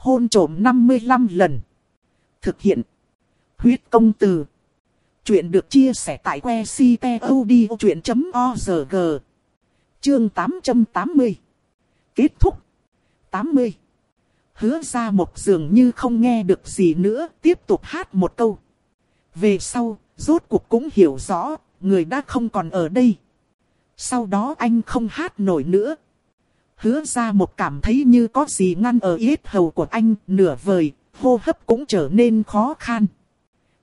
hôn trổm 55 lần. Thực hiện. Huyết công từ. Chuyện được chia sẻ tại que ctod.org. Chương 880. Kết thúc. 80. Hứa ra một dường như không nghe được gì nữa, tiếp tục hát một câu. Về sau, rốt cuộc cũng hiểu rõ, người đã không còn ở đây. Sau đó anh không hát nổi nữa. Hứa ra một cảm thấy như có gì ngăn ở yết hầu của anh, nửa vời, hô hấp cũng trở nên khó khăn.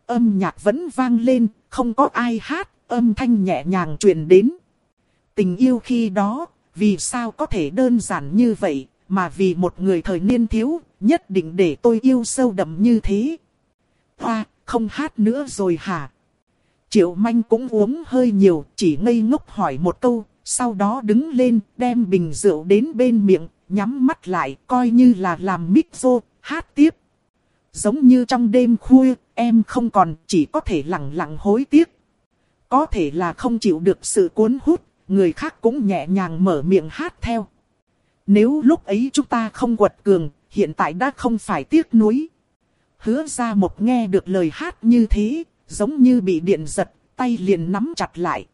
Âm nhạc vẫn vang lên, không có ai hát, âm thanh nhẹ nhàng truyền đến. Tình yêu khi đó, vì sao có thể đơn giản như vậy, mà vì một người thời niên thiếu, nhất định để tôi yêu sâu đậm như thế. Hoa, không hát nữa rồi hả? Triệu manh cũng uống hơi nhiều, chỉ ngây ngốc hỏi một câu, sau đó đứng lên, đem bình rượu đến bên miệng, nhắm mắt lại, coi như là làm mixo, hát tiếp. Giống như trong đêm khuya, em không còn, chỉ có thể lặng lặng hối tiếc. Có thể là không chịu được sự cuốn hút, người khác cũng nhẹ nhàng mở miệng hát theo. Nếu lúc ấy chúng ta không quật cường, hiện tại đã không phải tiếc nuối. Hứa ra một nghe được lời hát như thế, giống như bị điện giật, tay liền nắm chặt lại.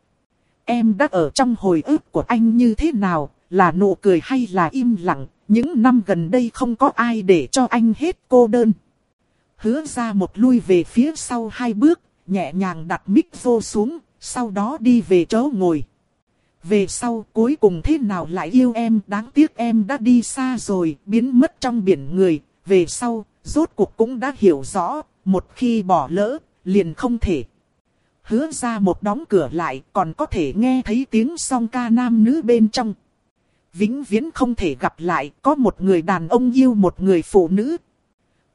Em đã ở trong hồi ức của anh như thế nào, là nụ cười hay là im lặng, những năm gần đây không có ai để cho anh hết cô đơn. Hứa ra một lui về phía sau hai bước, nhẹ nhàng đặt mic vô xuống, sau đó đi về chỗ ngồi. Về sau cuối cùng thế nào lại yêu em, đáng tiếc em đã đi xa rồi, biến mất trong biển người. Về sau, rốt cuộc cũng đã hiểu rõ, một khi bỏ lỡ, liền không thể. Hứa ra một đóng cửa lại, còn có thể nghe thấy tiếng song ca nam nữ bên trong. Vĩnh viễn không thể gặp lại, có một người đàn ông yêu một người phụ nữ.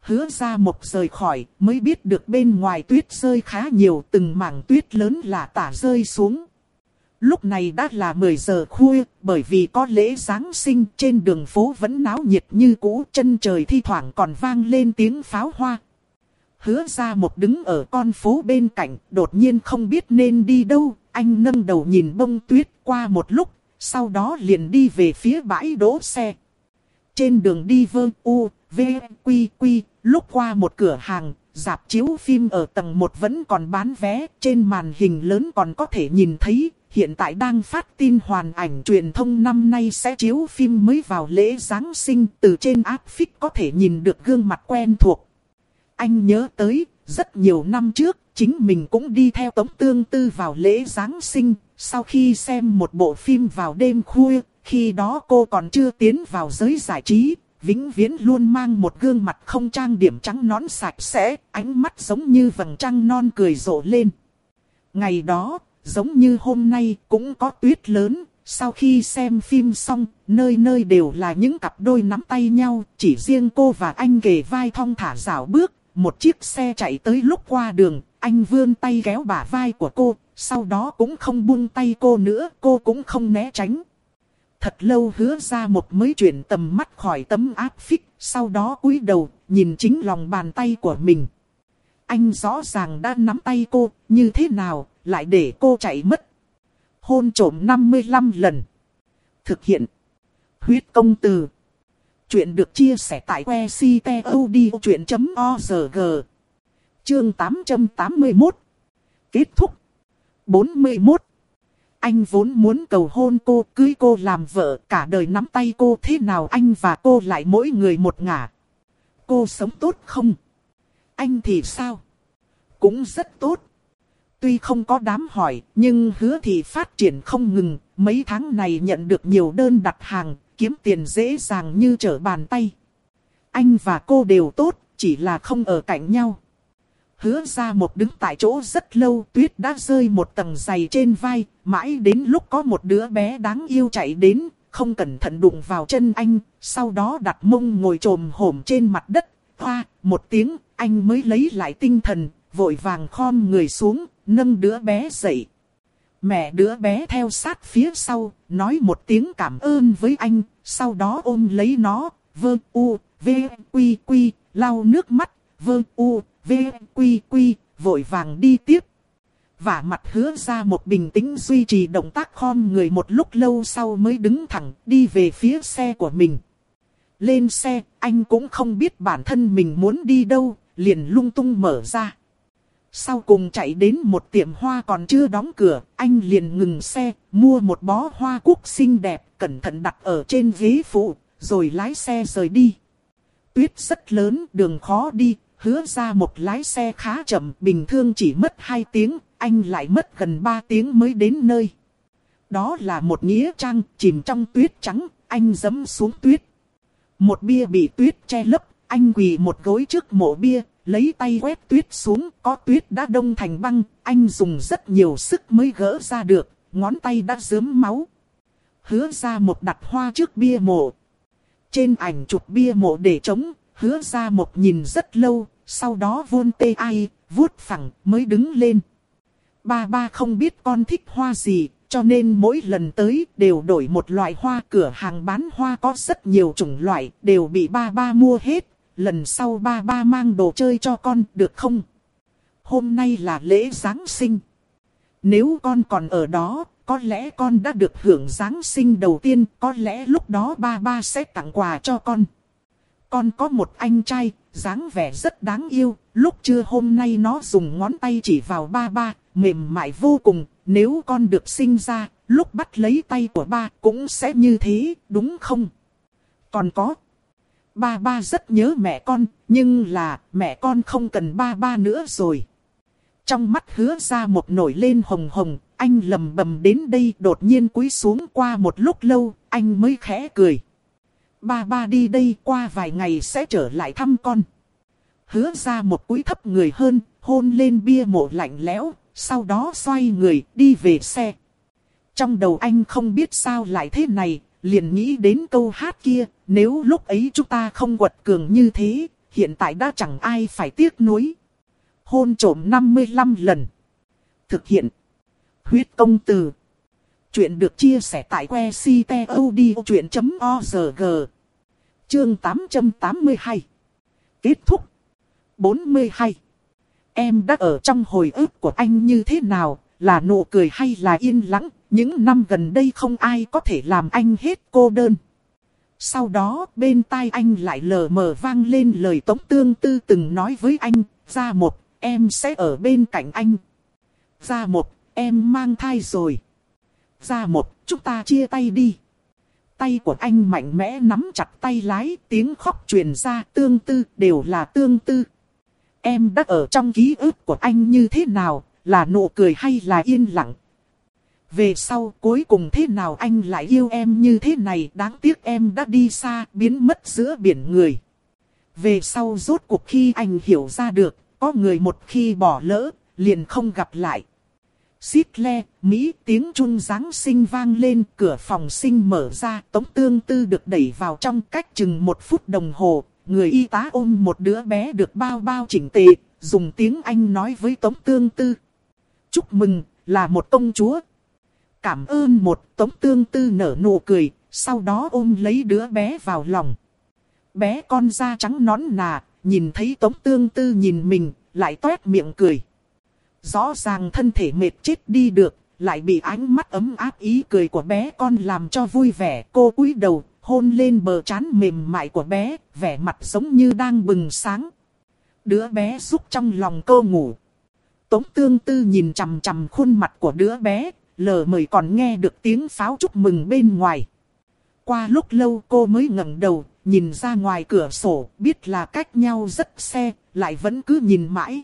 Hứa ra một rời khỏi, mới biết được bên ngoài tuyết rơi khá nhiều, từng mảng tuyết lớn là tả rơi xuống. Lúc này đã là 10 giờ khuya, bởi vì có lễ Giáng sinh trên đường phố vẫn náo nhiệt như cũ, chân trời thi thoảng còn vang lên tiếng pháo hoa. Hứa ra một đứng ở con phố bên cạnh, đột nhiên không biết nên đi đâu, anh nâng đầu nhìn bông tuyết qua một lúc, sau đó liền đi về phía bãi đỗ xe. Trên đường đi vơ u, v, quy quy, lúc qua một cửa hàng, dạp chiếu phim ở tầng 1 vẫn còn bán vé, trên màn hình lớn còn có thể nhìn thấy hiện tại đang phát tin hoàn ảnh truyền thông năm nay sẽ chiếu phim mới vào lễ Giáng sinh từ trên áp phích có thể nhìn được gương mặt quen thuộc. Anh nhớ tới, rất nhiều năm trước, chính mình cũng đi theo Tống Tương Tư vào lễ Giáng sinh, sau khi xem một bộ phim vào đêm khuya, khi đó cô còn chưa tiến vào giới giải trí, vĩnh viễn luôn mang một gương mặt không trang điểm trắng nón sạch sẽ, ánh mắt giống như vầng trăng non cười rộ lên. Ngày đó, giống như hôm nay cũng có tuyết lớn. Sau khi xem phim xong, nơi nơi đều là những cặp đôi nắm tay nhau, chỉ riêng cô và anh kề vai thong thả rảo bước, một chiếc xe chạy tới lúc qua đường, anh vươn tay kéo bả vai của cô, sau đó cũng không buông tay cô nữa, cô cũng không né tránh. Thật lâu hứa ra một mới chuyển tầm mắt khỏi tấm áp phích, sau đó cúi đầu, nhìn chính lòng bàn tay của mình. Anh rõ ràng đã nắm tay cô, như thế nào, lại để cô chạy mất. Hôn trổm 55 lần. Thực hiện. Huyết công từ. Chuyện được chia sẻ tại que ctod.org. Chương 881. Kết thúc. 41. Anh vốn muốn cầu hôn cô, cưới cô làm vợ, cả đời nắm tay cô thế nào anh và cô lại mỗi người một ngả. Cô sống tốt không? Anh thì sao? Cũng rất tốt. Tuy không có đám hỏi, nhưng hứa thì phát triển không ngừng, mấy tháng này nhận được nhiều đơn đặt hàng, kiếm tiền dễ dàng như trở bàn tay. Anh và cô đều tốt, chỉ là không ở cạnh nhau. Hứa ra một đứng tại chỗ rất lâu, tuyết đã rơi một tầng dày trên vai, mãi đến lúc có một đứa bé đáng yêu chạy đến, không cẩn thận đụng vào chân anh, sau đó đặt mông ngồi trồm hổm trên mặt đất. Hoa, một tiếng, anh mới lấy lại tinh thần, vội vàng khom người xuống, nâng đứa bé dậy. Mẹ đứa bé theo sát phía sau, nói một tiếng cảm ơn với anh, sau đó ôm lấy nó, vơ u, v, quy quy, lau nước mắt, vơ u, v, quy quy, vội vàng đi tiếp. Và mặt hứa ra một bình tĩnh duy trì động tác khom người một lúc lâu sau mới đứng thẳng đi về phía xe của mình. Lên xe, anh cũng không biết bản thân mình muốn đi đâu, liền lung tung mở ra. Sau cùng chạy đến một tiệm hoa còn chưa đóng cửa, anh liền ngừng xe, mua một bó hoa cúc xinh đẹp, cẩn thận đặt ở trên ghế phụ, rồi lái xe rời đi. Tuyết rất lớn, đường khó đi, hứa ra một lái xe khá chậm, bình thường chỉ mất 2 tiếng, anh lại mất gần 3 tiếng mới đến nơi. Đó là một nghĩa trang, chìm trong tuyết trắng, anh dẫm xuống tuyết. Một bia bị tuyết che lấp, anh quỳ một gối trước mộ bia, lấy tay quét tuyết xuống, có tuyết đã đông thành băng, anh dùng rất nhiều sức mới gỡ ra được, ngón tay đã dớm máu. Hứa ra một đặt hoa trước bia mộ. Trên ảnh chụp bia mộ để trống, hứa ra một nhìn rất lâu, sau đó vuôn tê ai, vuốt phẳng mới đứng lên. Ba ba không biết con thích hoa gì, cho nên mỗi lần tới đều đổi một loại hoa cửa hàng bán hoa có rất nhiều chủng loại, đều bị ba ba mua hết. Lần sau ba ba mang đồ chơi cho con được không? Hôm nay là lễ Giáng sinh. Nếu con còn ở đó, có lẽ con đã được hưởng Giáng sinh đầu tiên, có lẽ lúc đó ba ba sẽ tặng quà cho con. Con có một anh trai, dáng vẻ rất đáng yêu, lúc trưa hôm nay nó dùng ngón tay chỉ vào ba ba, mềm mại vô cùng, nếu con được sinh ra, lúc bắt lấy tay của ba cũng sẽ như thế, đúng không? Còn có, ba ba rất nhớ mẹ con, nhưng là mẹ con không cần ba ba nữa rồi. Trong mắt hứa ra một nổi lên hồng hồng, anh lầm bầm đến đây đột nhiên cúi xuống qua một lúc lâu, anh mới khẽ cười. Ba ba đi đây qua vài ngày sẽ trở lại thăm con. Hứa ra một cúi thấp người hơn, hôn lên bia mộ lạnh lẽo, sau đó xoay người đi về xe. Trong đầu anh không biết sao lại thế này, liền nghĩ đến câu hát kia, nếu lúc ấy chúng ta không quật cường như thế, hiện tại đã chẳng ai phải tiếc nuối. Hôn trổm 55 lần. Thực hiện. Huyết công từ. Chuyện được chia sẻ tại que ctod.org. Chương 882. Kết thúc. 42. Em đã ở trong hồi ức của anh như thế nào, là nụ cười hay là yên lặng, những năm gần đây không ai có thể làm anh hết cô đơn. Sau đó bên tai anh lại lờ mờ vang lên lời Tống Tương Tư từng nói với anh, ra một, em sẽ ở bên cạnh anh. Ra một, em mang thai rồi. Ra một, chúng ta chia tay đi. Tay của anh mạnh mẽ nắm chặt tay lái, tiếng khóc truyền ra tương tư, đều là tương tư. Em đã ở trong ký ức của anh như thế nào, là nụ cười hay là yên lặng. Về sau cuối cùng thế nào anh lại yêu em như thế này, đáng tiếc em đã đi xa, biến mất giữa biển người. Về sau rốt cuộc khi anh hiểu ra được, có người một khi bỏ lỡ, liền không gặp lại. Xít le, Mỹ tiếng chun giáng sinh vang lên, cửa phòng sinh mở ra, tống tương tư được đẩy vào trong cách chừng một phút đồng hồ. Người y tá ôm một đứa bé được bao bao chỉnh tề, dùng tiếng Anh nói với tống tương tư. Chúc mừng, là một công chúa. Cảm ơn một tống tương tư nở nụ cười, sau đó ôm lấy đứa bé vào lòng. Bé con da trắng nón nà, nhìn thấy tống tương tư nhìn mình, lại toét miệng cười. Rõ ràng thân thể mệt chết đi được, lại bị ánh mắt ấm áp ý cười của bé con làm cho vui vẻ. Cô cúi đầu, hôn lên bờ trán mềm mại của bé, vẻ mặt giống như đang bừng sáng. Đứa bé rúc trong lòng cô ngủ. Tống tương tư nhìn chằm chằm khuôn mặt của đứa bé, lờ mời còn nghe được tiếng pháo chúc mừng bên ngoài. Qua lúc lâu cô mới ngẩng đầu, nhìn ra ngoài cửa sổ, biết là cách nhau rất xe, lại vẫn cứ nhìn mãi.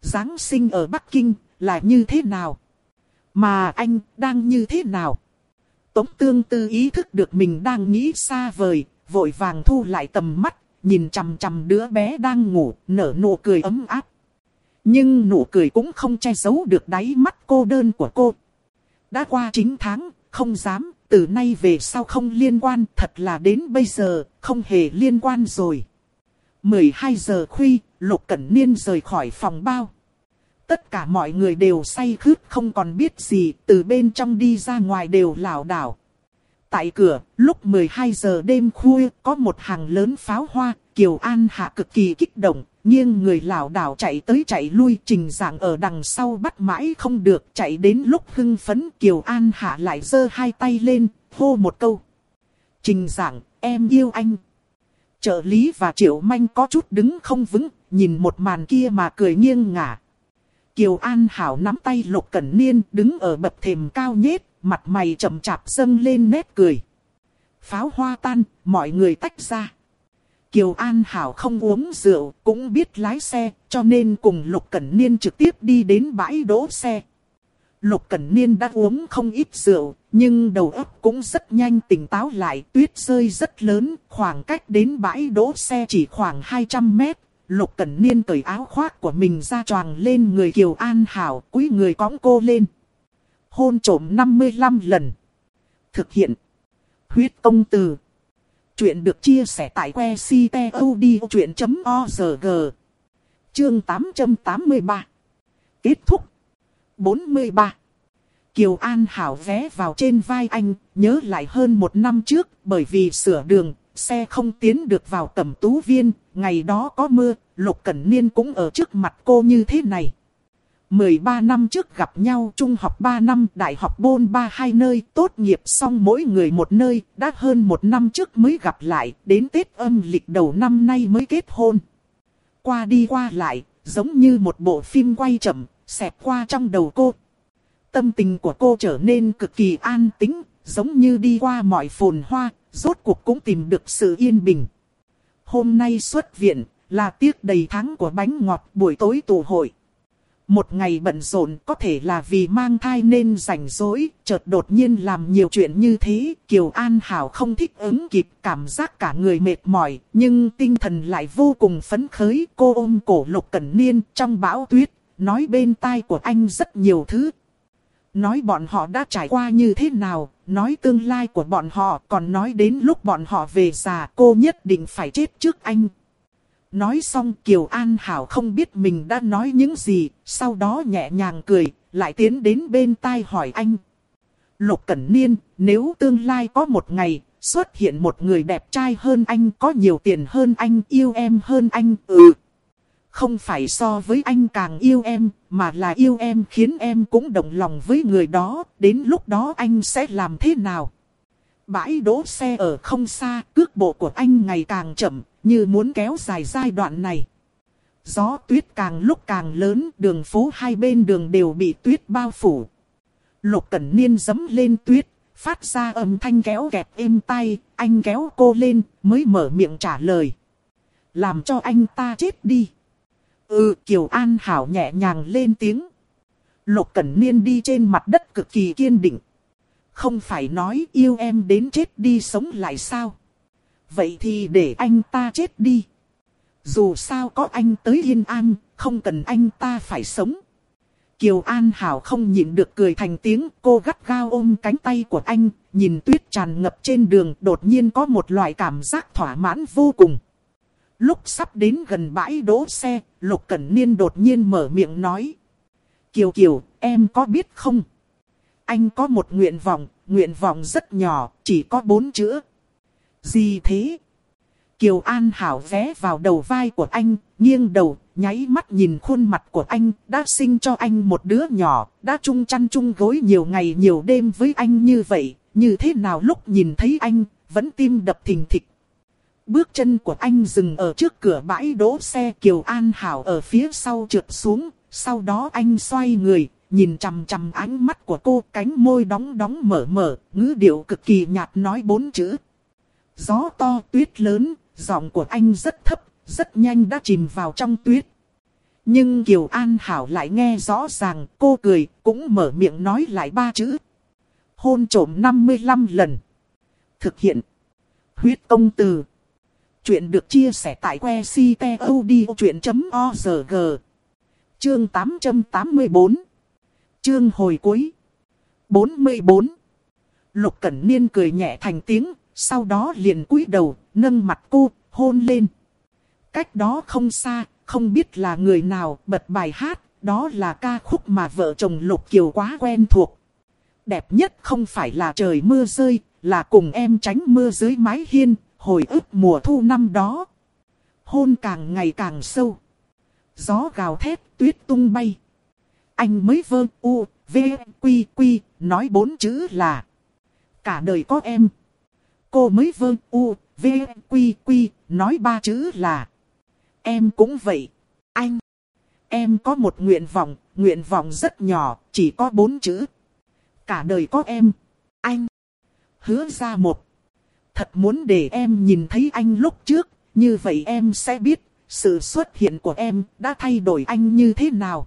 Giáng sinh ở Bắc Kinh là như thế nào? Mà anh đang như thế nào? Tống tương tư ý thức được mình đang nghĩ xa vời, vội vàng thu lại tầm mắt, nhìn chằm chằm đứa bé đang ngủ, nở nụ cười ấm áp. Nhưng nụ cười cũng không che giấu được đáy mắt cô đơn của cô. Đã qua 9 tháng, không dám, từ nay về sau không liên quan, thật là đến bây giờ, không hề liên quan rồi. 12 giờ khuya, Lục Cẩn Niên rời khỏi phòng bao. Tất cả mọi người đều say khướt không còn biết gì, từ bên trong đi ra ngoài đều lảo đảo. Tại cửa, lúc 12 giờ đêm khuya, có một hàng lớn pháo hoa, Kiều An Hạ cực kỳ kích động, nhưng người lảo đảo chạy tới chạy lui, trình dạng ở đằng sau bắt mãi không được, chạy đến lúc hưng phấn Kiều An Hạ lại giơ hai tay lên, hô một câu. Trình dạng, em yêu anh. Trợ lý và Triệu Manh có chút đứng không vững, nhìn một màn kia mà cười nghiêng ngả. Kiều An Hảo nắm tay Lục Cẩn Niên đứng ở bậc thềm cao nhết, mặt mày chậm chạp dâng lên nét cười. Pháo hoa tan, mọi người tách ra. Kiều An Hảo không uống rượu, cũng biết lái xe, cho nên cùng Lục Cẩn Niên trực tiếp đi đến bãi đỗ xe. Lục Cẩn Niên đã uống không ít rượu, nhưng đầu óc cũng rất nhanh tỉnh táo lại. Tuyết rơi rất lớn, khoảng cách đến bãi đỗ xe chỉ khoảng 200 mét. Lục Cẩn Niên cởi áo khoác của mình ra choàng lên người Kiều An Hảo, quý người cõng cô lên. Hôn trổm 55 lần. Thực hiện. Huyết công từ. Chuyện được chia sẻ tại que ctod.org. Chương 883. Kết thúc. 43. Kiều An Hảo vé vào trên vai anh, nhớ lại hơn một năm trước, bởi vì sửa đường, xe không tiến được vào tầm tú viên, ngày đó có mưa, Lục Cẩn Niên cũng ở trước mặt cô như thế này. 13 năm trước gặp nhau, trung học 3 năm, đại học bôn ba hai nơi, tốt nghiệp xong mỗi người một nơi, đã hơn một năm trước mới gặp lại, đến Tết âm lịch đầu năm nay mới kết hôn. Qua đi qua lại, giống như một bộ phim quay chậm, xẹp qua trong đầu cô. Tâm tình của cô trở nên cực kỳ an tĩnh, giống như đi qua mọi phồn hoa, rốt cuộc cũng tìm được sự yên bình. Hôm nay xuất viện, là tiếc đầy tháng của bánh ngọt buổi tối tụ hội. Một ngày bận rộn có thể là vì mang thai nên rảnh rỗi, chợt đột nhiên làm nhiều chuyện như thế. Kiều An Hảo không thích ứng kịp cảm giác cả người mệt mỏi, nhưng tinh thần lại vô cùng phấn khởi. Cô ôm cổ Lục Cẩn Niên trong bão tuyết, nói bên tai của anh rất nhiều thứ. Nói bọn họ đã trải qua như thế nào, nói tương lai của bọn họ, còn nói đến lúc bọn họ về già cô nhất định phải chết trước anh. Nói xong Kiều An Hảo không biết mình đã nói những gì, sau đó nhẹ nhàng cười, lại tiến đến bên tai hỏi anh. Lục Cẩn Niên, nếu tương lai có một ngày, xuất hiện một người đẹp trai hơn anh, có nhiều tiền hơn anh, yêu em hơn anh, ừ. Không phải so với anh càng yêu em, mà là yêu em khiến em cũng đồng lòng với người đó, đến lúc đó anh sẽ làm thế nào? Bãi đỗ xe ở không xa, cước bộ của anh ngày càng chậm, như muốn kéo dài giai đoạn này. Gió tuyết càng lúc càng lớn, đường phố hai bên đường đều bị tuyết bao phủ. Lục Cẩn Niên dấm lên tuyết, phát ra âm thanh kéo kẹt êm tay, anh kéo cô lên, mới mở miệng trả lời. Làm cho anh ta chết đi. Ừ, Kiều An Hảo nhẹ nhàng lên tiếng. Lục Cẩn Niên đi trên mặt đất cực kỳ kiên định. Không phải nói yêu em đến chết đi sống lại sao? Vậy thì để anh ta chết đi. Dù sao có anh tới Yên An, không cần anh ta phải sống. Kiều An Hảo không nhịn được cười thành tiếng, cô gắt gao ôm cánh tay của anh, nhìn tuyết tràn ngập trên đường, đột nhiên có một loại cảm giác thỏa mãn vô cùng. Lúc sắp đến gần bãi đỗ xe, Lục Cẩn Niên đột nhiên mở miệng nói. Kiều Kiều, em có biết không? Anh có một nguyện vọng, nguyện vọng rất nhỏ, chỉ có bốn chữ. Gì thế? Kiều An Hảo vé vào đầu vai của anh, nghiêng đầu, nháy mắt nhìn khuôn mặt của anh, đã sinh cho anh một đứa nhỏ, đã chung chăn chung gối nhiều ngày nhiều đêm với anh như vậy, như thế nào lúc nhìn thấy anh, vẫn tim đập thình thịch. Bước chân của anh dừng ở trước cửa bãi đỗ xe Kiều An Hảo ở phía sau trượt xuống, sau đó anh xoay người, nhìn chằm chằm ánh mắt của cô, cánh môi đóng đóng mở mở, ngữ điệu cực kỳ nhạt nói bốn chữ. Gió to tuyết lớn, giọng của anh rất thấp, rất nhanh đã chìm vào trong tuyết. Nhưng Kiều An Hảo lại nghe rõ ràng, cô cười, cũng mở miệng nói lại ba chữ. Hôn trổm 55 lần. Thực hiện. Huyết công từ. Chuyện được chia sẻ tại que ctod.org. Chương 884. Chương hồi cuối. 44. Lục Cẩn Niên cười nhẹ thành tiếng, sau đó liền cúi đầu, nâng mặt cô, hôn lên. Cách đó không xa, không biết là người nào bật bài hát, đó là ca khúc mà vợ chồng Lục Kiều quá quen thuộc. Đẹp nhất không phải là trời mưa rơi, là cùng em tránh mưa dưới mái hiên, hồi ức mùa thu năm đó. Hôn càng ngày càng sâu. Gió gào thét, tuyết tung bay. Anh mới vơ u, v, quy, quy, nói bốn chữ là. Cả đời có em. Cô mới vương u, V, Quy, Quy, nói ba chữ là. Em cũng vậy. Anh. Em có một nguyện vọng, nguyện vọng rất nhỏ, chỉ có bốn chữ. Cả đời có em. Anh. Hứa ra một. Thật muốn để em nhìn thấy anh lúc trước, như vậy em sẽ biết, sự xuất hiện của em đã thay đổi anh như thế nào.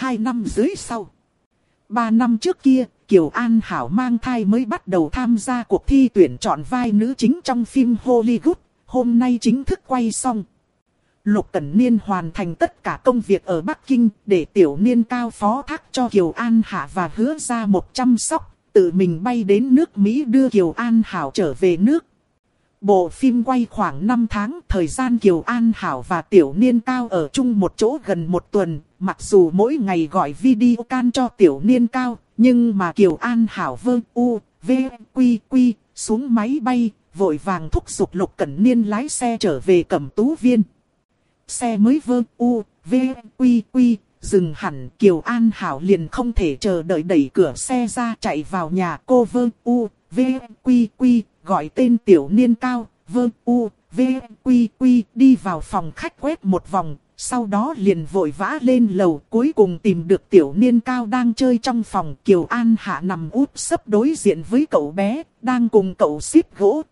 Hai năm dưới sau. Ba năm trước kia, Kiều An Hảo mang thai mới bắt đầu tham gia cuộc thi tuyển chọn vai nữ chính trong phim Hollywood. Hôm nay chính thức quay xong. Lục Cẩn Niên hoàn thành tất cả công việc ở Bắc Kinh để tiểu niên cao phó thác cho Kiều An Hạ và hứa ra một chăm sóc, tự mình bay đến nước Mỹ đưa Kiều An Hảo trở về nước. Bộ phim quay khoảng 5 tháng, thời gian Kiều An Hảo và Tiểu Niên Cao ở chung một chỗ gần một tuần, mặc dù mỗi ngày gọi video can cho Tiểu Niên Cao, nhưng mà Kiều An Hảo vương u, v, quy quy, xuống máy bay, vội vàng thúc giục Lục Cẩn Niên lái xe trở về Cẩm Tú Viên. Xe mới vương u, v, quy quy, dừng hẳn Kiều An Hảo liền không thể chờ đợi đẩy cửa xe ra chạy vào nhà cô vương u, v, quy quy, gọi tên tiểu niên cao, vơ u, v, quy quy, đi vào phòng khách quét một vòng, sau đó liền vội vã lên lầu cuối cùng tìm được tiểu niên cao đang chơi trong phòng Kiều An Hạ nằm úp sấp đối diện với cậu bé, đang cùng cậu xếp gỗ.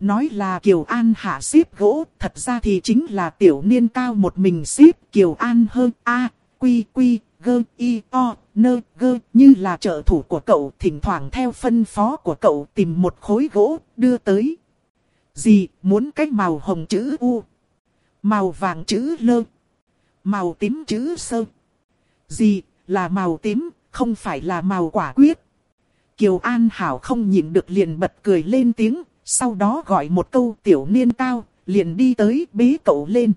Nói là Kiều An Hạ xếp gỗ, thật ra thì chính là tiểu niên cao một mình xếp Kiều An hơn A, quy quy, gơ, y, o, nơ, gơ, như là trợ thủ của cậu, thỉnh thoảng theo phân phó của cậu tìm một khối gỗ, đưa tới. Gì, muốn cái màu hồng chữ U, màu vàng chữ Lơ, màu tím chữ Sơ. Gì, là màu tím, không phải là màu quả quyết. Kiều An Hảo không nhịn được liền bật cười lên tiếng, sau đó gọi một câu tiểu niên cao, liền đi tới bế cậu lên.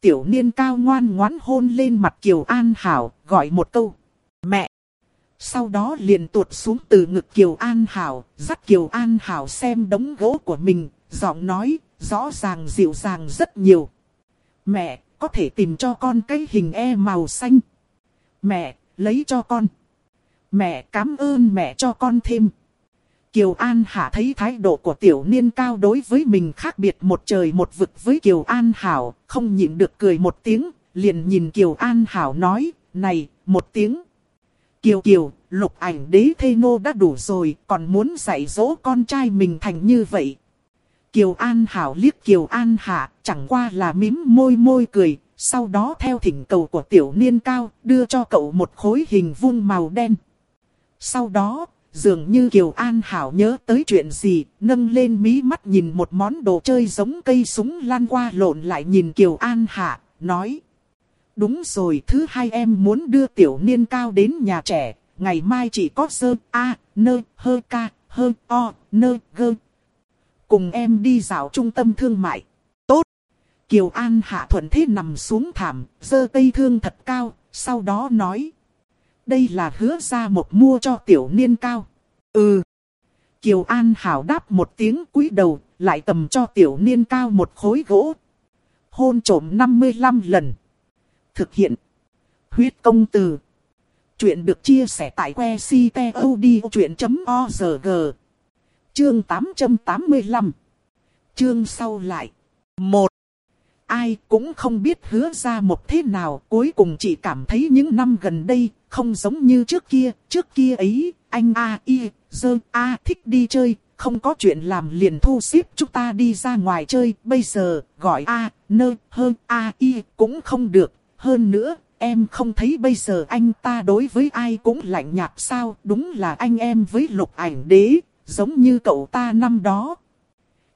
Tiểu niên cao ngoan ngoãn hôn lên mặt Kiều An Hảo, gọi một câu. Mẹ! Sau đó liền tuột xuống từ ngực Kiều An Hảo, dắt Kiều An Hảo xem đống gỗ của mình, giọng nói, rõ ràng dịu dàng rất nhiều. Mẹ, có thể tìm cho con cái hình e màu xanh. Mẹ, lấy cho con. Mẹ cảm ơn mẹ cho con thêm. Kiều An Hạ thấy thái độ của tiểu niên cao đối với mình khác biệt một trời một vực với Kiều An Hảo, không nhịn được cười một tiếng, liền nhìn Kiều An Hảo nói, này, một tiếng. Kiều Kiều, lục ảnh đế thê nô đã đủ rồi, còn muốn dạy dỗ con trai mình thành như vậy. Kiều An Hảo liếc Kiều An Hạ, chẳng qua là mím môi môi cười, sau đó theo thỉnh cầu của tiểu niên cao, đưa cho cậu một khối hình vuông màu đen. Sau đó, Dường như Kiều An Hảo nhớ tới chuyện gì, nâng lên mí mắt nhìn một món đồ chơi giống cây súng lan qua lộn lại nhìn Kiều An Hạ, nói. Đúng rồi, thứ hai em muốn đưa tiểu niên cao đến nhà trẻ, ngày mai chỉ có sơ, a, nơ, hơ ca, hơ, o, nơ, gơ. Cùng em đi dạo trung tâm thương mại. Tốt. Kiều An Hạ thuận thế nằm xuống thảm, sơ cây thương thật cao, sau đó nói đây là hứa ra một mua cho tiểu niên cao. Ừ. Kiều An Hảo đáp một tiếng cúi đầu, lại tầm cho tiểu niên cao một khối gỗ. Hôn trổm 55 lần. Thực hiện. Huyết công từ. Chuyện được chia sẻ tại que ctod.org. Chương 885. Chương sau lại. 1. Ai cũng không biết hứa ra một thế nào, cuối cùng chỉ cảm thấy những năm gần đây, không giống như trước kia, trước kia ấy, anh A, Y, dơ, A thích đi chơi, không có chuyện làm liền thu xếp chúng ta đi ra ngoài chơi, bây giờ, gọi A, nơ, hơn A, Y cũng không được, hơn nữa, em không thấy bây giờ anh ta đối với ai cũng lạnh nhạt sao, đúng là anh em với lục ảnh đế, giống như cậu ta năm đó.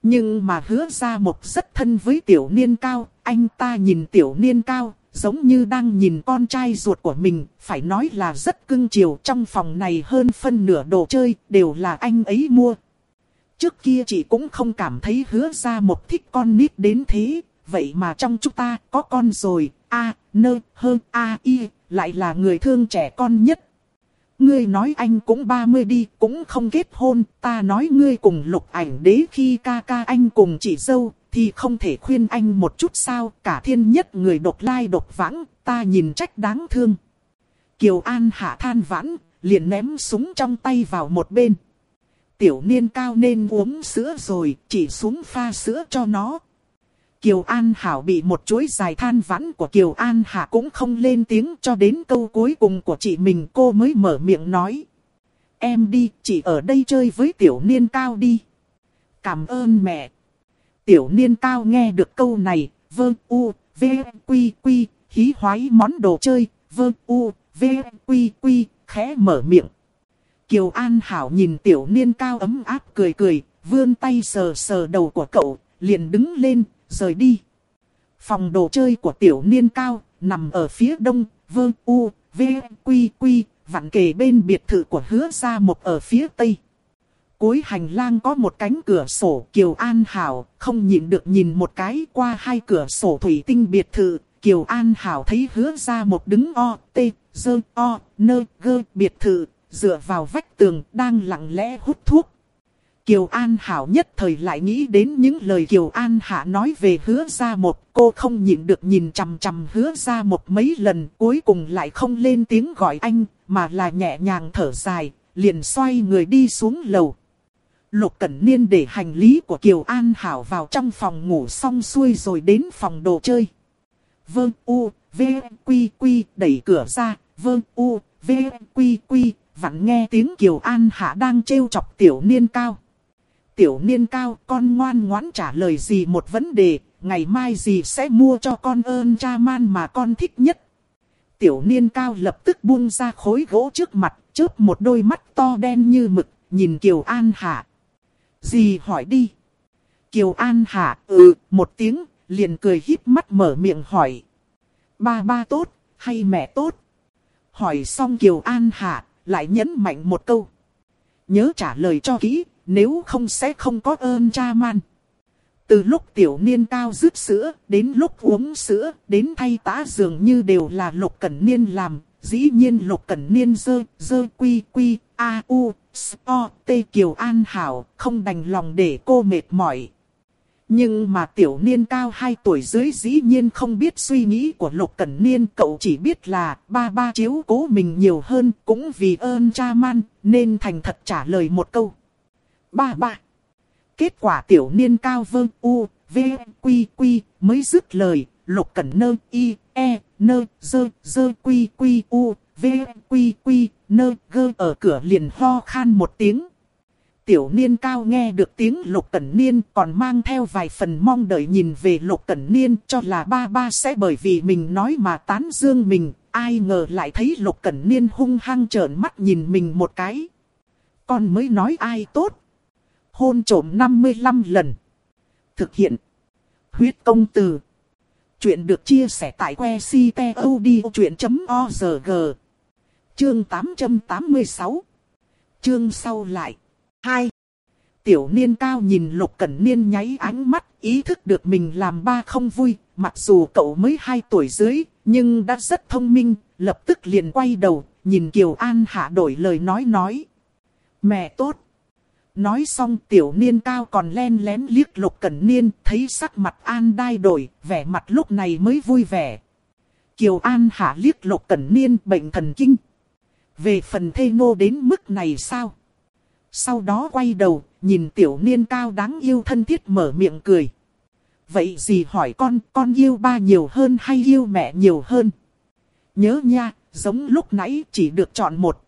Nhưng mà hứa ra một rất thân với tiểu niên cao, anh ta nhìn tiểu niên cao, giống như đang nhìn con trai ruột của mình, phải nói là rất cưng chiều trong phòng này hơn phân nửa đồ chơi, đều là anh ấy mua. Trước kia chị cũng không cảm thấy hứa ra một thích con nít đến thế, vậy mà trong chúng ta có con rồi, a, nơ, hơn, a, y, lại là người thương trẻ con nhất. Ngươi nói anh cũng 30 đi, cũng không kết hôn, ta nói ngươi cùng lục ảnh đế khi ca ca anh cùng chị dâu, thì không thể khuyên anh một chút sao, cả thiên nhất người độc lai độc vãng, ta nhìn trách đáng thương. Kiều An hạ than vãn, liền ném súng trong tay vào một bên. Tiểu niên cao nên uống sữa rồi, chỉ xuống pha sữa cho nó. Kiều An Hảo bị một chuỗi dài than vãn của Kiều An Hạ cũng không lên tiếng cho đến câu cuối cùng của chị mình cô mới mở miệng nói. Em đi, chị ở đây chơi với tiểu niên cao đi. Cảm ơn mẹ. Tiểu niên cao nghe được câu này, vơ u, v, quy quy, hí hoái món đồ chơi, vơ u, v, quy quy, khẽ mở miệng. Kiều An Hảo nhìn tiểu niên cao ấm áp cười cười, vươn tay sờ sờ đầu của cậu, liền đứng lên, rời đi. Phòng đồ chơi của tiểu niên cao, nằm ở phía đông, vơ u, v, quy quy, vặn kề bên biệt thự của hứa gia một ở phía tây. Cuối hành lang có một cánh cửa sổ Kiều An Hảo không nhịn được nhìn một cái qua hai cửa sổ thủy tinh biệt thự. Kiều An Hảo thấy hứa ra một đứng o, t, dơ, o, nơ, gơ biệt thự, dựa vào vách tường đang lặng lẽ hút thuốc. Kiều An Hảo nhất thời lại nghĩ đến những lời Kiều An Hạ nói về hứa ra một. Cô không nhịn được nhìn chằm chằm hứa ra một mấy lần cuối cùng lại không lên tiếng gọi anh, mà là nhẹ nhàng thở dài, liền xoay người đi xuống lầu. Lục Cẩn Niên để hành lý của Kiều An Hảo vào trong phòng ngủ xong xuôi rồi đến phòng đồ chơi. Vương U, V, Quy Quy đẩy cửa ra, Vương U, V, Quy Quy, vặn nghe tiếng Kiều An Hạ đang trêu chọc tiểu niên cao. Tiểu niên cao con ngoan ngoãn trả lời gì một vấn đề, ngày mai gì sẽ mua cho con ơn cha man mà con thích nhất. Tiểu niên cao lập tức buông ra khối gỗ trước mặt, chớp một đôi mắt to đen như mực, nhìn Kiều An Hạ. Gì hỏi đi. Kiều An Hạ ừ một tiếng, liền cười híp mắt mở miệng hỏi. Ba ba tốt, hay mẹ tốt? Hỏi xong Kiều An Hạ, lại nhấn mạnh một câu. Nhớ trả lời cho kỹ, nếu không sẽ không có ơn cha man. Từ lúc tiểu niên cao rứt sữa, đến lúc uống sữa, đến thay tá dường như đều là lục cẩn niên làm. Dĩ nhiên lục cẩn niên dơ, dơ quy quy, a u, s o, t kiều an hảo, không đành lòng để cô mệt mỏi. Nhưng mà tiểu niên cao 2 tuổi dưới dĩ nhiên không biết suy nghĩ của lục cẩn niên. Cậu chỉ biết là ba ba chiếu cố mình nhiều hơn cũng vì ơn cha man nên thành thật trả lời một câu. Ba ba. Kết quả tiểu niên cao vương u, v, quy quy mới dứt lời. Lục cẩn nơ y, e, nơ, dơ, dơ quy quy u, v, quy quy, nơ, gơ ở cửa liền ho khan một tiếng. Tiểu niên cao nghe được tiếng lục cẩn niên còn mang theo vài phần mong đợi nhìn về lục cẩn niên cho là ba ba sẽ bởi vì mình nói mà tán dương mình. Ai ngờ lại thấy lục cẩn niên hung hăng trợn mắt nhìn mình một cái. Con mới nói ai tốt. Hôn trổm 55 lần. Thực hiện. Huyết công từ. Chuyện được chia sẻ tại que ctod.org. Chương 886. Chương sau lại. 2. Tiểu niên cao nhìn lục cẩn niên nháy ánh mắt, ý thức được mình làm ba không vui, mặc dù cậu mới 2 tuổi dưới, nhưng đã rất thông minh, lập tức liền quay đầu, nhìn Kiều An Hạ đổi lời nói nói. Mẹ tốt. Nói xong tiểu niên cao còn len lén liếc lục cẩn niên, thấy sắc mặt An đai đổi, vẻ mặt lúc này mới vui vẻ. Kiều An Hạ liếc lục cẩn niên bệnh thần kinh. Về phần thê nô đến mức này sao? Sau đó quay đầu, nhìn tiểu niên cao đáng yêu thân thiết mở miệng cười. Vậy gì hỏi con, con yêu ba nhiều hơn hay yêu mẹ nhiều hơn? Nhớ nha, giống lúc nãy chỉ được chọn một.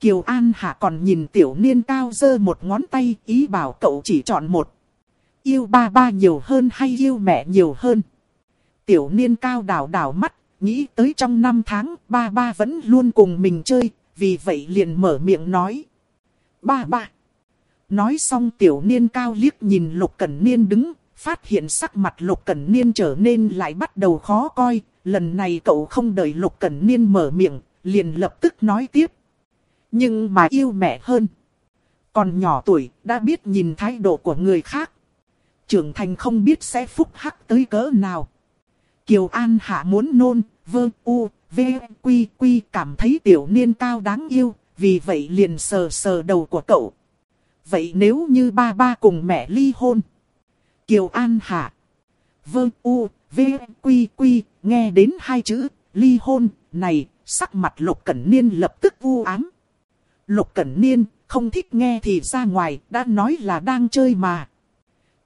Kiều An Hạ còn nhìn tiểu niên cao giơ một ngón tay, ý bảo cậu chỉ chọn một. Yêu ba ba nhiều hơn hay yêu mẹ nhiều hơn? Tiểu niên cao đảo đảo mắt, nghĩ tới trong năm tháng, ba ba vẫn luôn cùng mình chơi, vì vậy liền mở miệng nói. Ba ba. Nói xong tiểu niên cao liếc nhìn lục cẩn niên đứng, phát hiện sắc mặt lục cẩn niên trở nên lại bắt đầu khó coi. Lần này cậu không đợi lục cẩn niên mở miệng, liền lập tức nói tiếp. Nhưng mà yêu mẹ hơn. Còn nhỏ tuổi, đã biết nhìn thái độ của người khác. Trưởng thành không biết sẽ phúc hắc tới cỡ nào. Kiều An Hạ muốn nôn, vơ u, v, quy quy cảm thấy tiểu niên cao đáng yêu, vì vậy liền sờ sờ đầu của cậu. Vậy nếu như ba ba cùng mẹ ly hôn? Kiều An Hạ. Vơ u, v, quy quy, nghe đến hai chữ, ly hôn, này, sắc mặt lục cẩn niên lập tức u ám. Lục cẩn niên, không thích nghe thì ra ngoài, đã nói là đang chơi mà.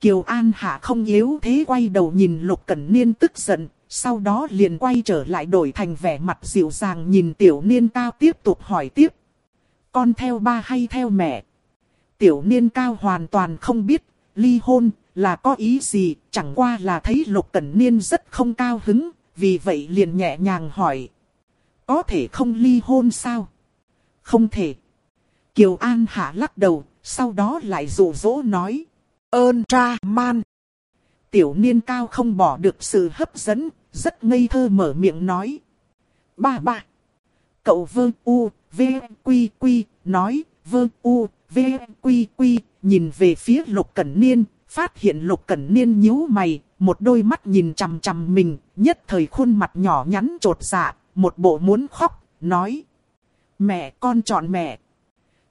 Kiều An Hạ không yếu thế quay đầu nhìn Lục Cẩn Niên tức giận, sau đó liền quay trở lại đổi thành vẻ mặt dịu dàng nhìn tiểu niên cao tiếp tục hỏi tiếp. Con theo ba hay theo mẹ? Tiểu niên cao hoàn toàn không biết, ly hôn là có ý gì, chẳng qua là thấy Lục Cẩn Niên rất không cao hứng, vì vậy liền nhẹ nhàng hỏi. có thể không ly hôn sao? Không thể. Kiều An Hạ lắc đầu, sau đó lại rủ rỗ nói. Ơn cha man. Tiểu niên cao không bỏ được sự hấp dẫn, rất ngây thơ mở miệng nói. Ba ba. Cậu vơ u, v, quy quy, nói, vơ u, v, quy quy, nhìn về phía lục cẩn niên, phát hiện lục cẩn niên nhíu mày, một đôi mắt nhìn chằm chằm mình, nhất thời khuôn mặt nhỏ nhắn trột dạ, một bộ muốn khóc, nói. Mẹ con chọn mẹ.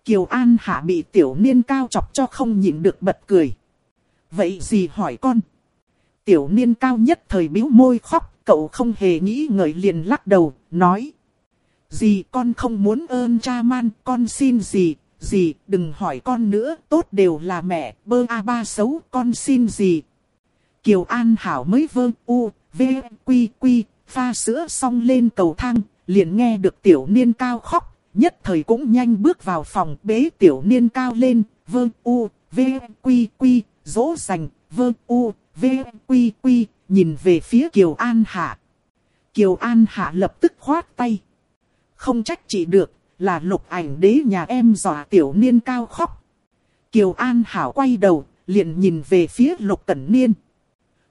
Kiều An Hạ bị tiểu niên cao chọc cho không nhịn được bật cười. Vậy gì hỏi con? Tiểu niên cao nhất thời biếu môi khóc, cậu không hề nghĩ ngợi liền lắc đầu, nói. Gì con không muốn ơn cha man, con xin gì, gì, đừng hỏi con nữa, tốt đều là mẹ, bơ a ba xấu, con xin gì. Kiều An Hảo mới vơ u, v, quy quy, pha sữa xong lên cầu thang, liền nghe được tiểu niên cao khóc, nhất thời cũng nhanh bước vào phòng bế tiểu niên cao lên, vơ u, v, quy quy, dỗ dành, vơ u, v, quy quy, nhìn về phía Kiều An Hạ. Kiều An Hạ lập tức khoát tay. Không trách chị được, là lục ảnh đế nhà em dọa tiểu niên cao khóc. Kiều An Hảo quay đầu, liền nhìn về phía lục cẩn niên.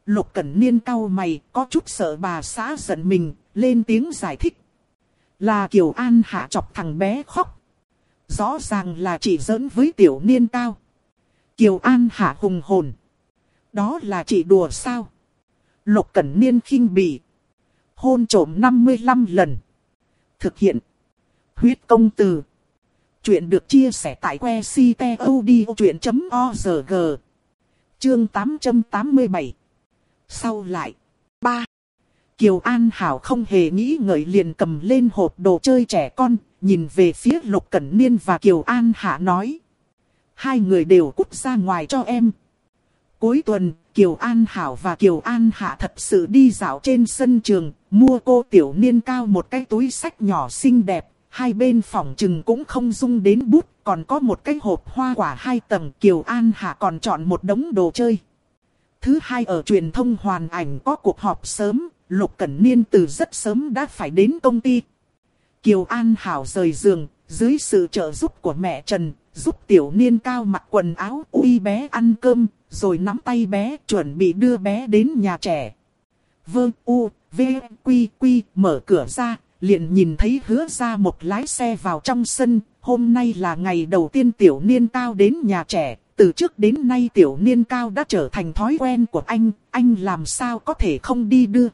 Lục cẩn niên cau mày, có chút sợ bà xã giận mình, lên tiếng giải thích. Là Kiều An Hạ chọc thằng bé khóc. Rõ ràng là chị giỡn với tiểu niên cao. Kiều An Hạ hùng hồn. Đó là chị đùa sao? Lục Cẩn Niên khinh bỉ. Hôn trổm 55 lần. Thực hiện. Huyết công từ. Chuyện được chia sẻ tại que ctod.org. Chương 887. Sau lại. 3. Kiều An Hảo không hề nghĩ ngợi liền cầm lên hộp đồ chơi trẻ con, nhìn về phía Lục Cẩn Niên và Kiều An Hạ nói. Hai người đều cút ra ngoài cho em. Cuối tuần, Kiều An Hảo và Kiều An Hạ thật sự đi dạo trên sân trường, mua cô tiểu niên cao một cái túi sách nhỏ xinh đẹp. Hai bên phòng trừng cũng không dung đến bút, còn có một cái hộp hoa quả hai tầng. Kiều An Hạ còn chọn một đống đồ chơi. Thứ hai ở truyền thông hoàn ảnh có cuộc họp sớm, Lục Cẩn Niên từ rất sớm đã phải đến công ty. Kiều An Hảo rời giường, dưới sự trợ giúp của mẹ Trần, giúp tiểu niên cao mặc quần áo uy bé ăn cơm, rồi nắm tay bé chuẩn bị đưa bé đến nhà trẻ. Vương U, V, Quy, Quy mở cửa ra, liền nhìn thấy hứa ra một lái xe vào trong sân. Hôm nay là ngày đầu tiên tiểu niên cao đến nhà trẻ. Từ trước đến nay tiểu niên cao đã trở thành thói quen của anh, anh làm sao có thể không đi đưa.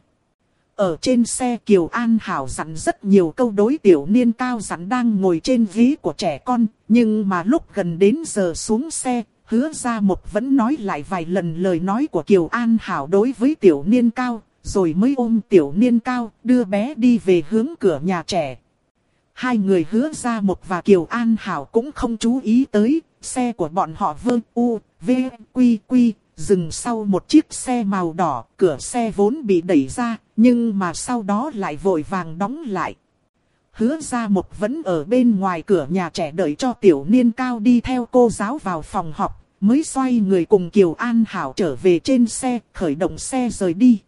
Ở trên xe Kiều An Hảo dặn rất nhiều câu đối tiểu niên cao dặn đang ngồi trên ví của trẻ con, nhưng mà lúc gần đến giờ xuống xe, hứa ra một vẫn nói lại vài lần lời nói của Kiều An Hảo đối với tiểu niên cao, rồi mới ôm tiểu niên cao, đưa bé đi về hướng cửa nhà trẻ. Hai người hứa ra một và Kiều An Hảo cũng không chú ý tới, xe của bọn họ vương u, v, quy quy, dừng sau một chiếc xe màu đỏ, cửa xe vốn bị đẩy ra, nhưng mà sau đó lại vội vàng đóng lại. Hứa ra một vẫn ở bên ngoài cửa nhà trẻ đợi cho tiểu niên cao đi theo cô giáo vào phòng học, mới xoay người cùng Kiều An Hảo trở về trên xe, khởi động xe rời đi.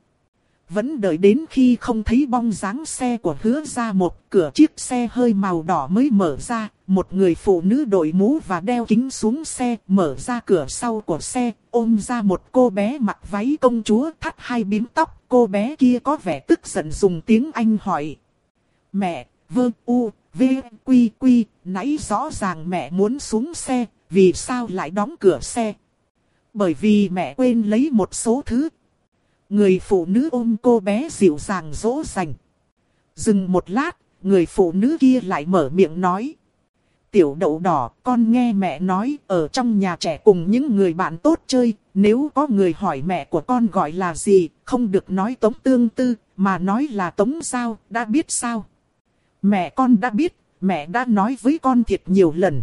Vẫn đợi đến khi không thấy bong dáng xe của hứa ra một cửa chiếc xe hơi màu đỏ mới mở ra, một người phụ nữ đội mũ và đeo kính xuống xe, mở ra cửa sau của xe, ôm ra một cô bé mặc váy công chúa thắt hai bím tóc. Cô bé kia có vẻ tức giận dùng tiếng Anh hỏi. Mẹ, vơ u, v, quy quy, nãy rõ ràng mẹ muốn xuống xe, vì sao lại đóng cửa xe? Bởi vì mẹ quên lấy một số thứ. Người phụ nữ ôm cô bé dịu dàng dỗ dành. Dừng một lát, người phụ nữ kia lại mở miệng nói. Tiểu đậu đỏ, con nghe mẹ nói ở trong nhà trẻ cùng những người bạn tốt chơi, nếu có người hỏi mẹ của con gọi là gì, không được nói tống tương tư, mà nói là tống sao, đã biết sao? Mẹ con đã biết, mẹ đã nói với con thiệt nhiều lần.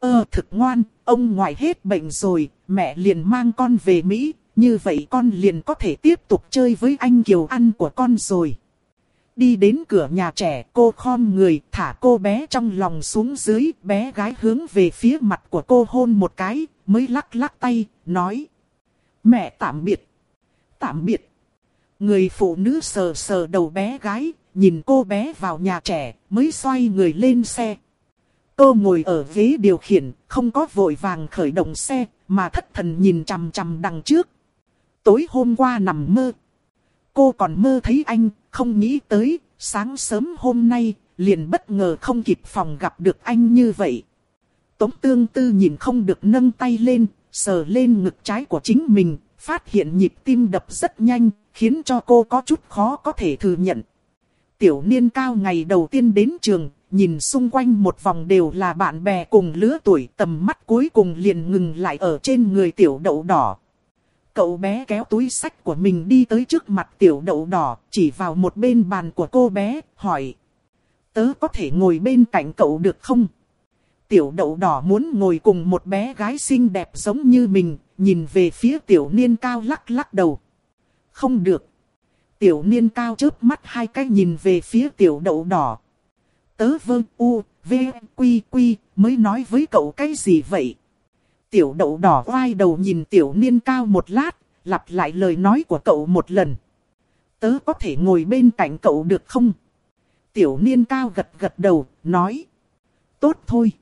Ơ thực ngoan, ông ngoại hết bệnh rồi, mẹ liền mang con về Mỹ, như vậy con liền có thể tiếp tục chơi với anh Kiều ăn của con rồi. Đi đến cửa nhà trẻ, cô khom người, thả cô bé trong lòng xuống dưới, bé gái hướng về phía mặt của cô hôn một cái, mới lắc lắc tay, nói. Mẹ tạm biệt. Tạm biệt. Người phụ nữ sờ sờ đầu bé gái, nhìn cô bé vào nhà trẻ, mới xoay người lên xe. Cô ngồi ở ghế điều khiển, không có vội vàng khởi động xe, mà thất thần nhìn chằm chằm đằng trước. Tối hôm qua nằm mơ. Cô còn mơ thấy anh, không nghĩ tới, sáng sớm hôm nay, liền bất ngờ không kịp phòng gặp được anh như vậy. Tống tương tư nhìn không được nâng tay lên, sờ lên ngực trái của chính mình, phát hiện nhịp tim đập rất nhanh, khiến cho cô có chút khó có thể thừa nhận. Tiểu niên cao ngày đầu tiên đến trường, nhìn xung quanh một vòng đều là bạn bè cùng lứa tuổi tầm mắt cuối cùng liền ngừng lại ở trên người tiểu đậu đỏ. Cậu bé kéo túi sách của mình đi tới trước mặt tiểu đậu đỏ, chỉ vào một bên bàn của cô bé, hỏi. Tớ có thể ngồi bên cạnh cậu được không? Tiểu đậu đỏ muốn ngồi cùng một bé gái xinh đẹp giống như mình, nhìn về phía tiểu niên cao lắc lắc đầu. Không được. Tiểu niên cao chớp mắt hai cái nhìn về phía tiểu đậu đỏ. Tớ vơ u, v, quy quy, mới nói với cậu cái gì vậy? Tiểu đậu đỏ oai đầu nhìn tiểu niên cao một lát, lặp lại lời nói của cậu một lần. Tớ có thể ngồi bên cạnh cậu được không? Tiểu niên cao gật gật đầu, nói. Tốt thôi.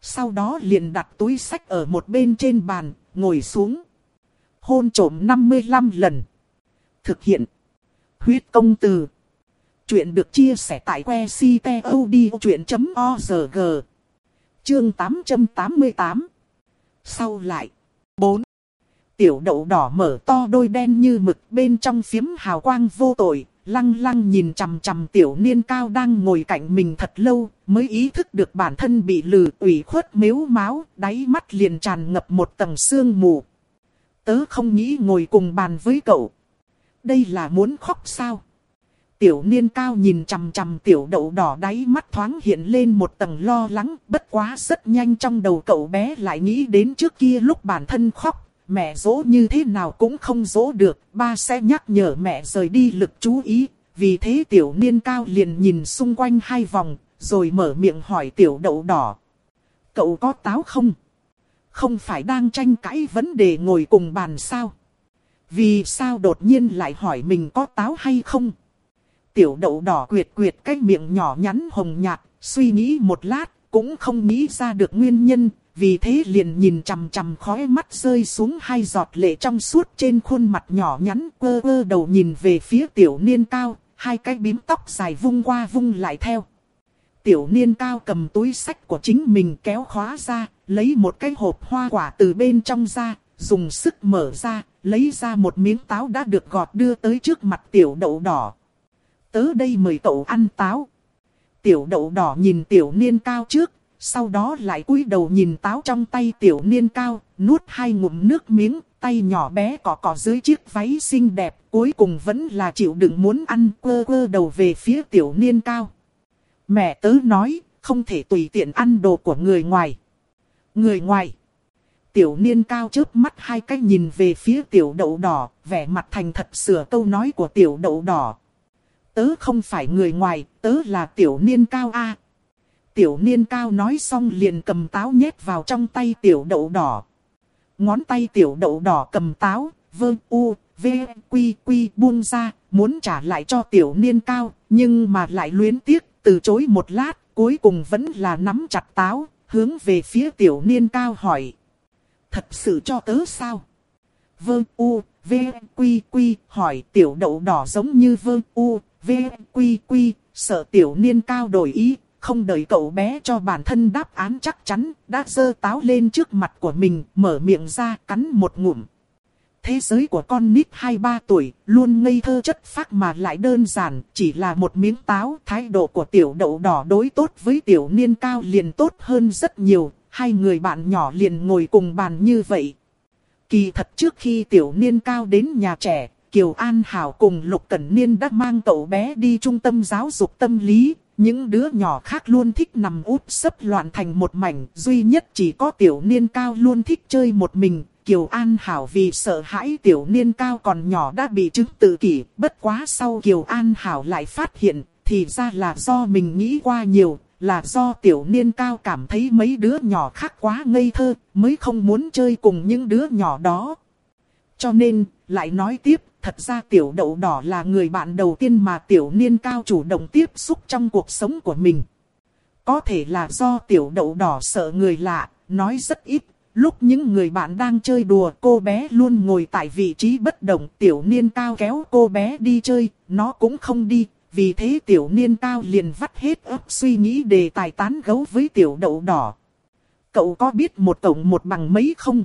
Sau đó liền đặt túi sách ở một bên trên bàn, ngồi xuống. Hôn trổm 55 lần. Thực hiện. Huyết công từ. Chuyện được chia sẻ tại que ctod.org. Chương 888. Sau lại. 4. Tiểu đậu đỏ mở to đôi đen như mực bên trong phiếm hào quang vô tội, lăng lăng nhìn chằm chằm tiểu niên cao đang ngồi cạnh mình thật lâu, mới ý thức được bản thân bị lử ủy khuất miếu máu, đáy mắt liền tràn ngập một tầng sương mù. Tớ không nghĩ ngồi cùng bàn với cậu. Đây là muốn khóc sao? Tiểu niên cao nhìn chằm chằm tiểu đậu đỏ đáy mắt thoáng hiện lên một tầng lo lắng, bất quá rất nhanh trong đầu cậu bé lại nghĩ đến trước kia lúc bản thân khóc, mẹ dỗ như thế nào cũng không dỗ được, ba sẽ nhắc nhở mẹ rời đi lực chú ý, vì thế tiểu niên cao liền nhìn xung quanh hai vòng, rồi mở miệng hỏi tiểu đậu đỏ. Cậu có táo không? Không phải đang tranh cãi vấn đề ngồi cùng bàn sao? Vì sao đột nhiên lại hỏi mình có táo hay không? Tiểu đậu đỏ quyệt quyệt cái miệng nhỏ nhắn hồng nhạt, suy nghĩ một lát, cũng không nghĩ ra được nguyên nhân, vì thế liền nhìn chằm chằm khói mắt rơi xuống hai giọt lệ trong suốt trên khuôn mặt nhỏ nhắn quơ quơ đầu nhìn về phía tiểu niên cao, hai cái bím tóc dài vung qua vung lại theo. Tiểu niên cao cầm túi sách của chính mình kéo khóa ra, lấy một cái hộp hoa quả từ bên trong ra, dùng sức mở ra, lấy ra một miếng táo đã được gọt đưa tới trước mặt tiểu đậu đỏ. Tớ đây mời cậu ăn táo. Tiểu đậu đỏ nhìn tiểu niên cao trước, sau đó lại cúi đầu nhìn táo trong tay tiểu niên cao, nuốt hai ngụm nước miếng, tay nhỏ bé cọ cọ dưới chiếc váy xinh đẹp, cuối cùng vẫn là chịu đựng muốn ăn quơ quơ đầu về phía tiểu niên cao. Mẹ tớ nói, không thể tùy tiện ăn đồ của người ngoài. Người ngoài. Tiểu niên cao chớp mắt hai cách nhìn về phía tiểu đậu đỏ, vẻ mặt thành thật sửa câu nói của tiểu đậu đỏ. Tớ không phải người ngoài, tớ là tiểu niên cao A. Tiểu niên cao nói xong liền cầm táo nhét vào trong tay tiểu đậu đỏ. Ngón tay tiểu đậu đỏ cầm táo, vơ u, v, quy quy buông ra, muốn trả lại cho tiểu niên cao, nhưng mà lại luyến tiếc, từ chối một lát, cuối cùng vẫn là nắm chặt táo, hướng về phía tiểu niên cao hỏi. Thật sự cho tớ sao? Vơ u, v, quy quy, hỏi tiểu đậu đỏ giống như vơ u, v, quy quy, sợ tiểu niên cao đổi ý, không đợi cậu bé cho bản thân đáp án chắc chắn, đã dơ táo lên trước mặt của mình, mở miệng ra cắn một ngụm. Thế giới của con nít 2-3 tuổi, luôn ngây thơ chất phác mà lại đơn giản, chỉ là một miếng táo. Thái độ của tiểu đậu đỏ đối tốt với tiểu niên cao liền tốt hơn rất nhiều, hai người bạn nhỏ liền ngồi cùng bàn như vậy. Kỳ thật trước khi tiểu niên cao đến nhà trẻ, Kiều An Hảo cùng Lục Cẩn Niên đã mang cậu bé đi trung tâm giáo dục tâm lý, những đứa nhỏ khác luôn thích nằm úp sấp loạn thành một mảnh, duy nhất chỉ có tiểu niên cao luôn thích chơi một mình. Kiều An Hảo vì sợ hãi tiểu niên cao còn nhỏ đã bị chứng tự kỷ, bất quá sau Kiều An Hảo lại phát hiện, thì ra là do mình nghĩ qua nhiều, là do tiểu niên cao cảm thấy mấy đứa nhỏ khác quá ngây thơ, mới không muốn chơi cùng những đứa nhỏ đó. Cho nên, lại nói tiếp, Thật ra tiểu đậu đỏ là người bạn đầu tiên mà tiểu niên cao chủ động tiếp xúc trong cuộc sống của mình. Có thể là do tiểu đậu đỏ sợ người lạ, nói rất ít. Lúc những người bạn đang chơi đùa cô bé luôn ngồi tại vị trí bất động tiểu niên cao kéo cô bé đi chơi, nó cũng không đi. Vì thế tiểu niên cao liền vắt hết ấp suy nghĩ đề tài tán gấu với tiểu đậu đỏ. Cậu có biết một tổng một bằng mấy không?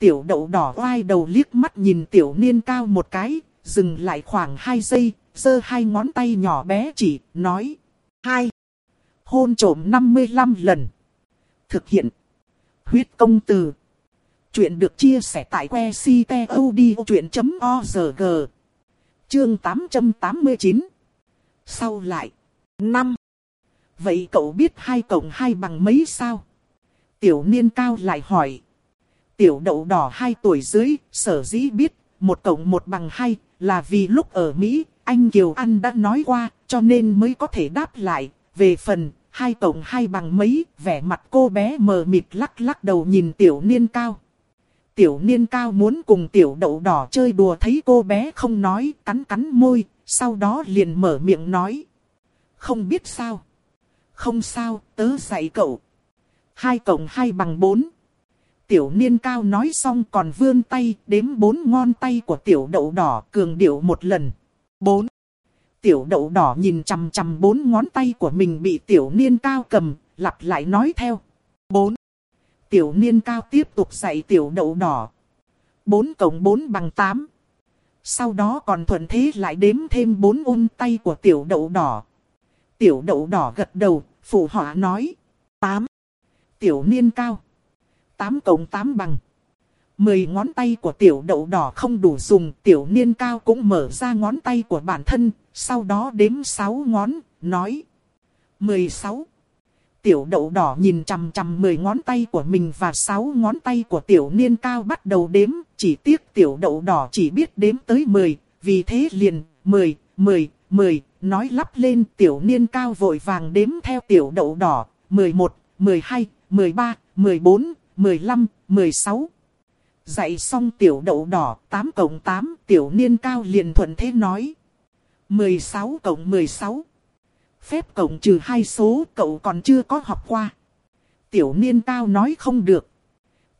Tiểu đậu đỏ oai đầu liếc mắt nhìn tiểu niên cao một cái, dừng lại khoảng 2 giây, giơ hai ngón tay nhỏ bé chỉ, nói. Hai. Hôn trổm 55 lần. Thực hiện. Huyết công từ. Chuyện được chia sẻ tại que ctod.org. Chương 889. Sau lại. 5. Vậy cậu biết hai cộng hai bằng mấy sao? Tiểu niên cao lại hỏi. Tiểu đậu đỏ 2 tuổi dưới, sở dĩ biết, một cộng một bằng hai, là vì lúc ở Mỹ, anh Kiều An đã nói qua, cho nên mới có thể đáp lại. Về phần, hai cộng hai bằng mấy, vẻ mặt cô bé mờ mịt lắc lắc đầu nhìn tiểu niên cao. Tiểu niên cao muốn cùng tiểu đậu đỏ chơi đùa thấy cô bé không nói, cắn cắn môi, sau đó liền mở miệng nói. Không biết sao. Không sao, tớ dạy cậu. Hai cộng hai bằng bốn. Tiểu niên cao nói xong còn vươn tay đếm bốn ngón tay của tiểu đậu đỏ cường điệu một lần. Bốn. Tiểu đậu đỏ nhìn chằm chằm bốn ngón tay của mình bị tiểu niên cao cầm, lặp lại nói theo. Bốn. Tiểu niên cao tiếp tục dạy tiểu đậu đỏ. Bốn cộng bốn bằng tám. Sau đó còn thuận thế lại đếm thêm bốn ôn tay của tiểu đậu đỏ. Tiểu đậu đỏ gật đầu, phụ họa nói. Tám. Tiểu niên cao. 8 cộng 8 bằng. Mười ngón tay của tiểu đậu đỏ không đủ dùng, tiểu niên cao cũng mở ra ngón tay của bản thân, sau đó đếm 6 ngón, nói. 16. Tiểu đậu đỏ nhìn chằm chằm 10 ngón tay của mình và 6 ngón tay của tiểu niên cao bắt đầu đếm, chỉ tiếc tiểu đậu đỏ chỉ biết đếm tới 10, vì thế liền, 10, 10, 10, nói lắp lên tiểu niên cao vội vàng đếm theo tiểu đậu đỏ, 11, 12, 13, 14, 15, 16. Dạy xong tiểu đậu đỏ 8 cộng 8 tiểu niên cao liền thuận thế nói. 16 cộng 16. Phép cộng trừ hai số cậu còn chưa có học qua. Tiểu niên cao nói không được.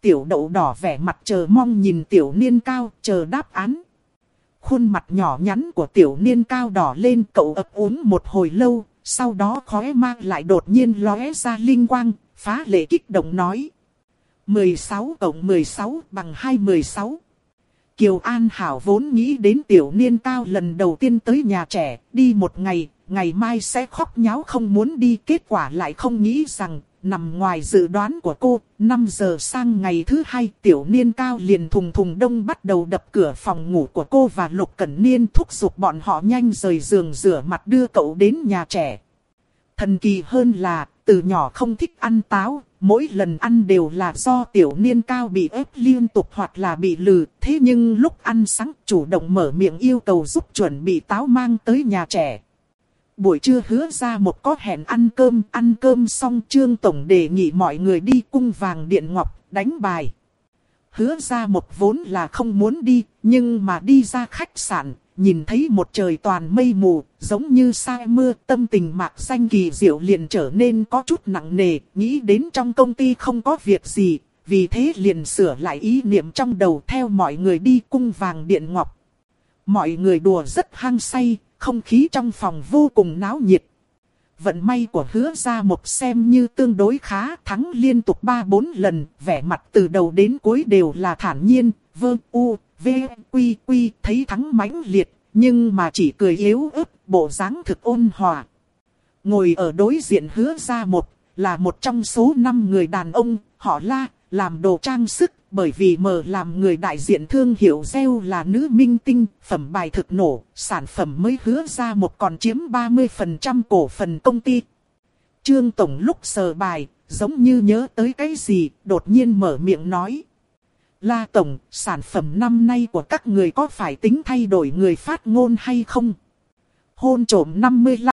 Tiểu đậu đỏ vẻ mặt chờ mong nhìn tiểu niên cao chờ đáp án. Khuôn mặt nhỏ nhắn của tiểu niên cao đỏ lên cậu ấp úng một hồi lâu, sau đó khóe mang lại đột nhiên lóe ra linh quang, phá lệ kích động nói. 16 cộng 16 bằng 216. Kiều An Hảo vốn nghĩ đến tiểu niên cao lần đầu tiên tới nhà trẻ, đi một ngày, ngày mai sẽ khóc nháo không muốn đi. Kết quả lại không nghĩ rằng, nằm ngoài dự đoán của cô, 5 giờ sang ngày thứ hai tiểu niên cao liền thùng thùng đông bắt đầu đập cửa phòng ngủ của cô và Lục Cẩn Niên thúc giục bọn họ nhanh rời giường rửa mặt đưa cậu đến nhà trẻ. Thần kỳ hơn là, từ nhỏ không thích ăn táo, mỗi lần ăn đều là do tiểu niên cao bị ép liên tục hoặc là bị lừ. Thế nhưng lúc ăn sáng chủ động mở miệng yêu cầu giúp chuẩn bị táo mang tới nhà trẻ. Buổi trưa hứa ra một có hẹn ăn cơm, ăn cơm xong trương tổng đề nghị mọi người đi cung vàng điện ngọc, đánh bài. Hứa ra một vốn là không muốn đi, nhưng mà đi ra khách sạn, nhìn thấy một trời toàn mây mù, giống như sai mưa, tâm tình mạc xanh kỳ diệu liền trở nên có chút nặng nề, nghĩ đến trong công ty không có việc gì, vì thế liền sửa lại ý niệm trong đầu theo mọi người đi cung vàng điện ngọc. Mọi người đùa rất hăng say, không khí trong phòng vô cùng náo nhiệt. Vận may của hứa ra một xem như tương đối khá, thắng liên tục 3-4 lần, vẻ mặt từ đầu đến cuối đều là thản nhiên, vơ u, V, Quy, Quy thấy thắng mãnh liệt, nhưng mà chỉ cười yếu ớt, bộ dáng thực ôn hòa. Ngồi ở đối diện hứa ra một, là một trong số 5 người đàn ông, họ la, làm đồ trang sức, bởi vì mờ làm người đại diện thương hiệu gieo là nữ minh tinh, phẩm bài thực nổ, sản phẩm mới hứa ra một còn chiếm 30% cổ phần công ty. Trương Tổng lúc sờ bài, giống như nhớ tới cái gì, đột nhiên mở miệng nói. La Tổng, sản phẩm năm nay của các người có phải tính thay đổi người phát ngôn hay không? Hôn trổm 55